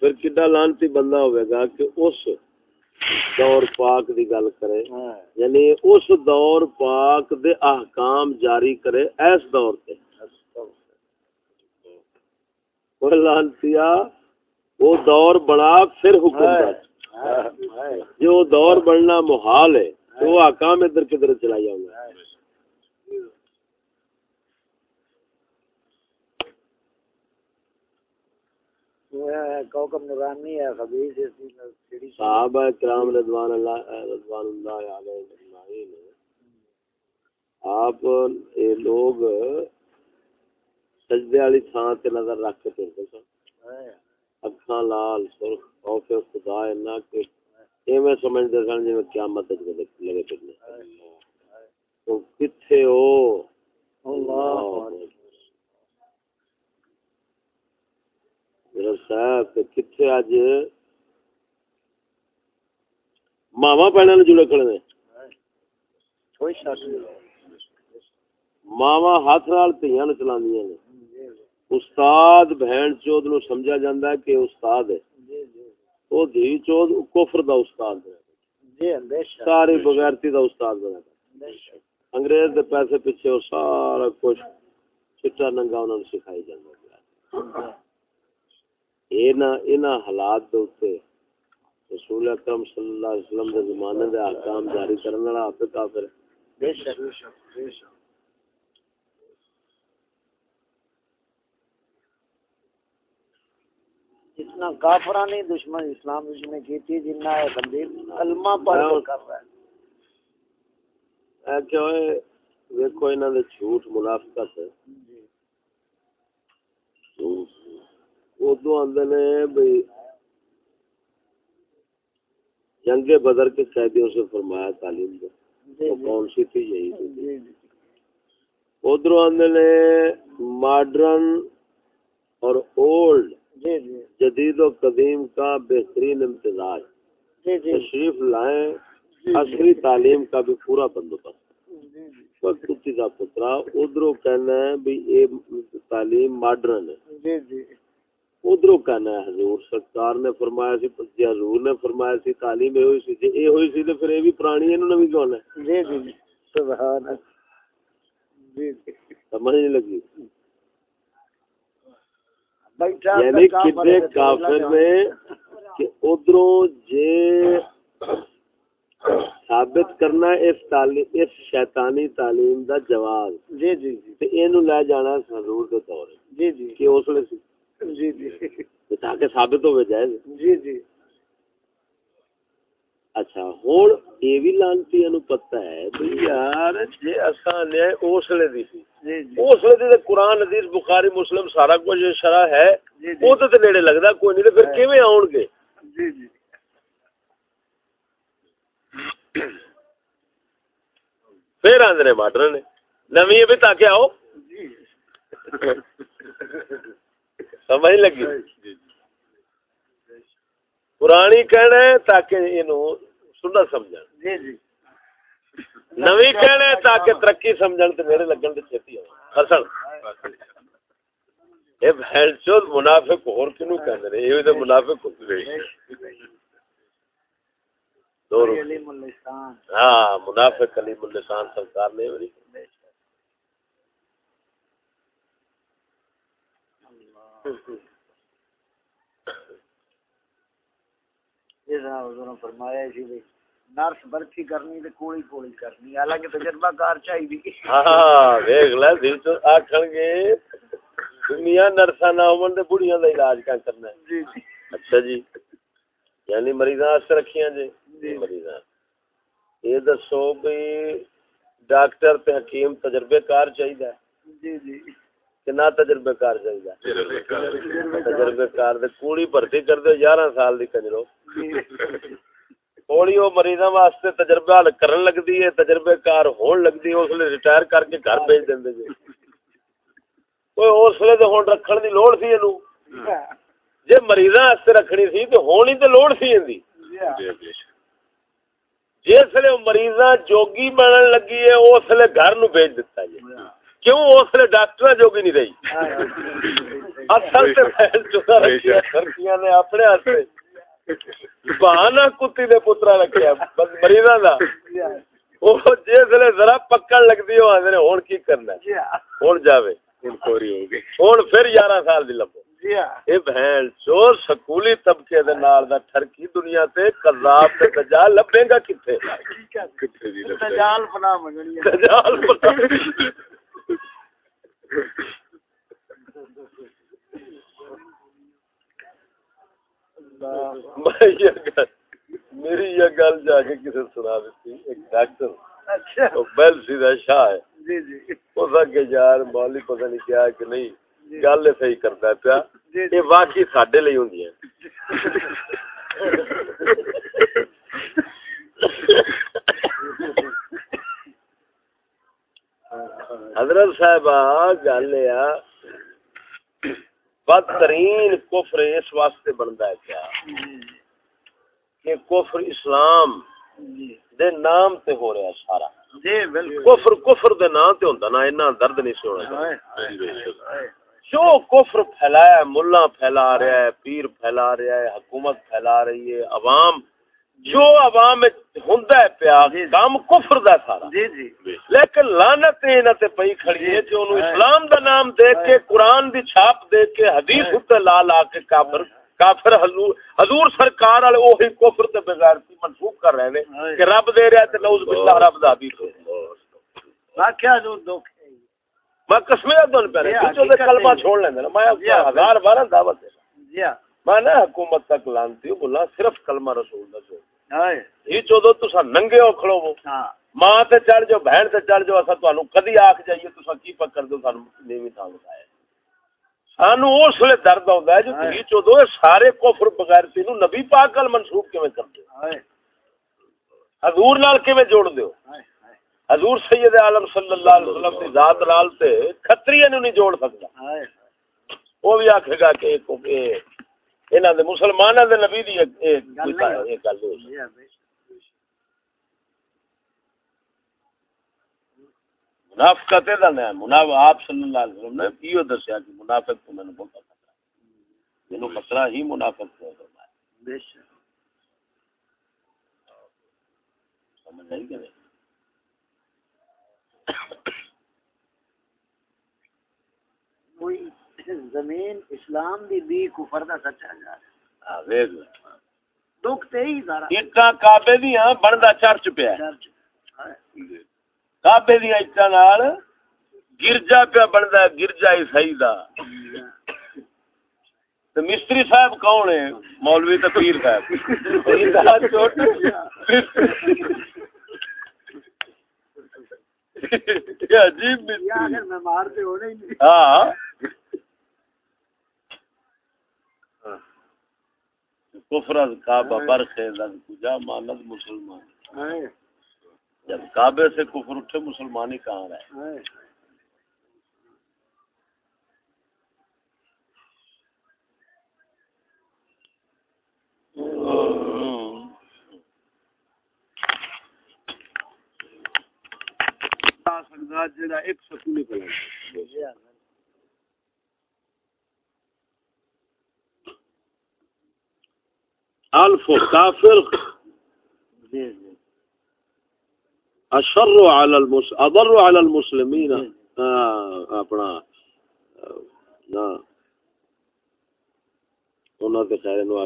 پھر کڈا لانتی بندہ ہوئے گا کہ اس دور پاک دی گل کرے۔ ہاں۔ یعنی اس دور پاک دے احکام جاری کرے ایس دور تے۔ لانتیا وہ دور بنا پھر حکم دا جو دور بننا محال ہے تو وہ احکام ادھر کدھر چلا جاؤں گا کوکب نورانی ہے خبیث صحابہ کرام رضوان اللہ رضوان اللہ علیہ اجمعین۔ آپ یہ لوگ سجدے والی تھان تے نظر رکھ کے ٹرتے سن۔ اکھاں لال سرخ خوف خدا اینا کہ ایویں سن جی قیامت لگے پھرنے۔ تو کتھے ہو اللہ میرا صاحب کتنے اج ماوا پہنے جڑے کھڑے نے ماوا ہاتھ نال تیاں چلا نے استاد بہن چود نو سمجھا جاندہ ہے کہ استاد ہے وہ دھی چود کفر دا استاد ہے ساری بغیرتی دا استاد بنا انگریز دے پیسے پیچھے وہ سارا کچھ چٹا ننگا انہوں نے سکھائی جاندہ اینا حالات دے اوتے رسول اکرم صلی اللہ علیہ وسلم دے زمانے دے احکام جاری کرنے والا آپ کافر ہے۔ بے شک بے شک جتنا کافرانی دشمن اسلام نے کی تھی جنہ ہے بندی کلمہ پڑھ کر رہا ہے اے کیا ہے دیکھو انہاں دے جھوٹ منافقت ہے جی ادو آدھے نے بھائی جنگ بدر کے قیدیوں سے فرمایا تعلیم دو۔ جی، جی۔ کون سی تھی یہی جی، ادھر آدھے نے ماڈرن اور اولڈ جدید و قدیم کا بہترین امتزاج۔ تشریف لائیں عصری تعلیم کا بھی پورا بندوبست۔ پترا ادھر کہنا ہے بھی یہ تعلیم ماڈرن ہے۔ کہنا ہے۔ حضور سرکار نے فرمایا سی جی حضور نے فرمایا سی تعلیم یہ ہوئی سی۔ جی یہ ہوئی سی تو پھر یہ بھی پرانی ہے نوی کون ہے؟ جی جی جی۔ سبحان جی سمجھ نہیں لگی۔ یعنی کتنے کافر نے کہ ادھروں جے ثابت کرنا اس تعلیم اس شیطانی تعلیم دا جواز جی جی جی۔ تے اینو لے جانا حضور دے دور۔ جی جی۔ کہ اس لیے جی جی۔ تاکہ ثابت ہو جائے جی جی۔ اچھا ہوں یہ بھی لانتی پتا ہے یار جی اصا لیا اسلے دی سی۔ اسلے دی قرآن حدیث بخاری مسلم سارا کچھ شرح ہے۔ وہ تو نیڑے لگتا کوئی نہیں پھر کیویں آن گے؟ جی جی۔ پھر آدھے ماڈرن۔ نے نوی بھی تاکہ آؤ۔ جی۔ سمجھ لگی۔ پرانی کہنا ہے تاکہ سننا سمجھ جی جی۔ نوی کہنا ہے تاکہ ترقی سمجھن تے میرے لگن تے چھتی ہو اصل اے بہن چود منافق اور کنو کہندے نے اے تے منافق ہو گئے۔ ہاں منافق علیم اللسان سرکار نے فرمایا نرس برفی کرنی تے کوڑی کوڑی کرنی حالانکہ تجربہ کار چاہیے ہاں دیکھ لے دل تو آکھن گے دنیا نرساں نہ ہون تے بڑیاں دا علاج کا کرنا ہے جی جی اچھا جی یعنی مریضاں واسطے رکھیاں جی جی مریضاں یہ دسو بھی ڈاکٹر تے حکیم تجربے کار چاہیے جی جی کنا تجربے کار چاہیے تجربے کار دے کوڑی بھرتی کر دے یارہ سال دی کنجرو۔ کوڑی وہ مریضاں واسطے تجربہ کرن لگدی ہے، تجربے کار ہون لگدی ہے، اس لیے ریٹائر کر کے گھر بھیج دیندے جی۔ کوئی اس لیے تے ہن رکھن دی لوڑ سی اینو۔ جے مریضاں واسطے رکھنی سی تے ہونی تے لوڑ سی ایندی۔ جس لیے مریضاں جوگی بنن لگی ہے، اس لیے گھر نو بھیج دتا جی۔ کیوں اس لیے ڈاکٹر جو بھی نہیں رہی؟ اصل تے بہن چودا رکھیا ترکیاں نے اپنے ہاتھ بہانا کتی دے پترا رکھیا بس مریضاں دا۔ وہ جس ذرا پکڑ لگتی ہو کی کرنا جاوے۔ ہوں پھر یارہ سال دی لبو یہ بہن چور سکولی طبقے دے نال دا ٹھرکی دنیا تے دجال لبے گا کتے دجال بنا منگنی دجال بنا میری یہ گل جا کے کسی سنا دیتی ایک ڈاکٹر اچھا۔ بیل سیدھا شاہ ہے۔ جی جی۔ اس کے یار مولی پتہ نہیں کیا کہ نہیں۔ گل صحیح کرتا پیا۔ جی یہ واقعی سڈے لیے ہوں حضرت صاحب گل یہ بدترین کفر اس واسطے بنتا ہے کیا؟ کہ کفر اسلام دے نام تے ہو رہا سارا۔ جی کفر کفر دے نام تے ہوندا نا اتنا درد نہیں سی ہونا جو کفر پھیلایا ملا پھیلا رہا ہے پیر پھیلا رہا ہے حکومت پھیلا رہی ہے عوام جو عوام ہوندا ہے پیا کام کفر دا سارا۔ جی جی۔ لیکن لعنت انہاں تے پئی کھڑی ہے جو انہوں اسلام دا نام دے کے قرآن دی چھاپ دے کے حدیث تے لا لا کے کافر کافر حضور حضور سرکار والے وہی کفر تے بغیرتی منسوخ کر رہے نے کہ رب دے رہا تے نعوذ باللہ رب دا بھی واقعہ جو دکھ میں قسمیں دن پہ جو دے کلمہ چھوڑ لیندے نا میں ہزار بارہ دعوت دے جی ہاں میں نہ حکومت تک لانتی ہوں بولا صرف کلمہ رسول دا چھوڑ۔ یہ چودو تسا ننگے ہو کھڑو وہ ہاں۔ ماں تے چڑھ جو بہن تے چڑھ جو اسا تانوں کدی آکھ جائیے تسا کی پکڑ دو سانوں نیوی تھاں بتایا سانو اس لیے درد آتا ہے جو۔ تھی چودو سارے کفر بغیر تینو نبی پاک ال منسوخ کیویں کر ہائے۔ حضور نال کیویں جوڑ دیو حضور سید عالم صلی اللہ علیہ وسلم دی ذات نال تے کھتری نو نہیں جوڑ سکدا۔ وہ بھی آکھے گا کہ انہاں دے مسلماناں دے نبی دی ایک گل ہو۔ منافقت دا نہ مناف آپ صلی اللہ علیہ وسلم نے کیو دسیا کہ منافق تو مینوں بہت ہے جنوں خطرہ ہی منافق کو فرمایا بے شک سمجھ نہیں کہ نہیں کوئی زمین اسلام دی بھی کفر دا سچا جا رہا ہاں ویکھ دکھ تے ہی سارا اٹاں کعبے دیاں بندا چرچ پیا۔ کعبے دیاں اٹاں نال گرجا پیا بندا ہے گرجا عیسائی دا۔ تے مستری صاحب کون ہے؟ مولوی تے پیر صاحب۔ پیر دا چھوٹ یہ عجیب یا مستری اگر میں مارتے ہونے ہی نہیں ہاں کفر از کعبہ برخے لگ کجا مانت مسلمان؟ جب کعبے سے کفر اٹھے مسلمانی کہاں رہے؟ ہائے ایک سکولی پلان جی ہاں الف کافر جی جی اشر على المس اضر على المسلمين ہاں، اپنا نا. انہاں تے خیر نو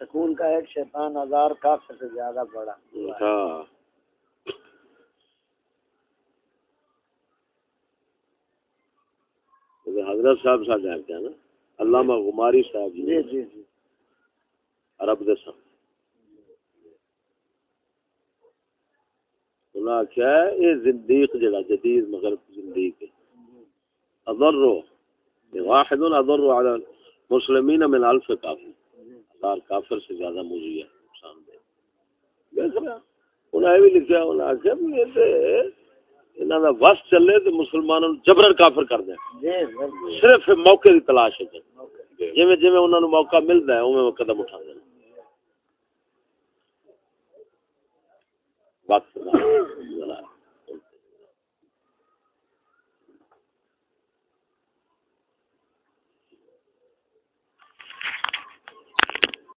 سکون کا ایک شیطان ہزار کافر سے زیادہ بڑا۔ ہاں۔ حضرت صاحب ساڈے آکھیا نا علامہ غماری صاحب جی۔ جی جی جی۔ عرب دے سن۔ انہاں آکھیا اے زندیق جڑا جدید مغرب زندیق ہے۔ اضر واحد اضر على المسلمین من الف کافر ہزار کافر سے زیادہ موجی ہے نقصان دہ دیکھ رہا انہاں یہ بھی لکھا انہاں یہ تے انہاں دا وس چلے تے مسلمانوں نوں جبرن کافر کر دیں جی بالکل صرف موقع دی تلاش ہے جویں جویں انہاں نوں موقع ملدا ہے اوویں قدم اٹھا دیں ذرا